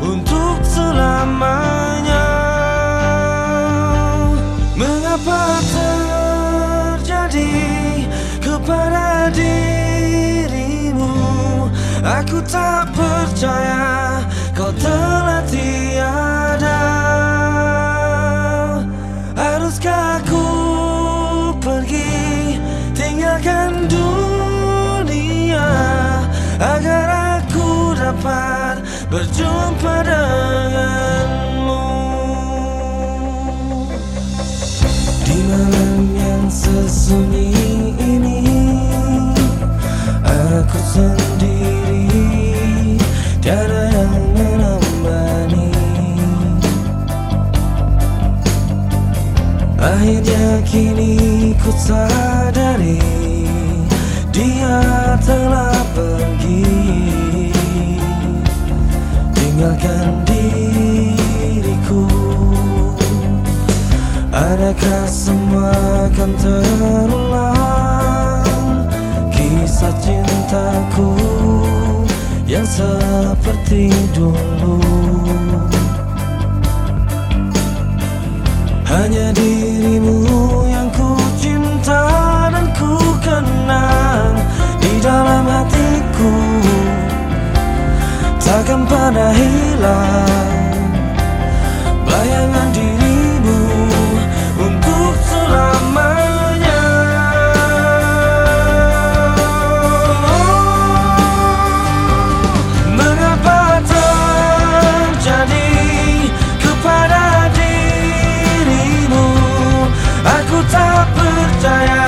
untuk selamanya. Mengapa terjadi kepada dirimu? Aku tak percaya berjumpa denganmu. Di malam yang sesunyi ini Aku sendiri Tiada yang menemani Akhirnya kini ku sadari Dia telah pergi Tinggalkan diriku. Adakah semua akan terulang? Kisah cintaku Yang seperti dulu. Hanya di Bayangan dirimu untuk selamanya. Oh, mengapa terjadi kepada dirimu? Aku tak percaya.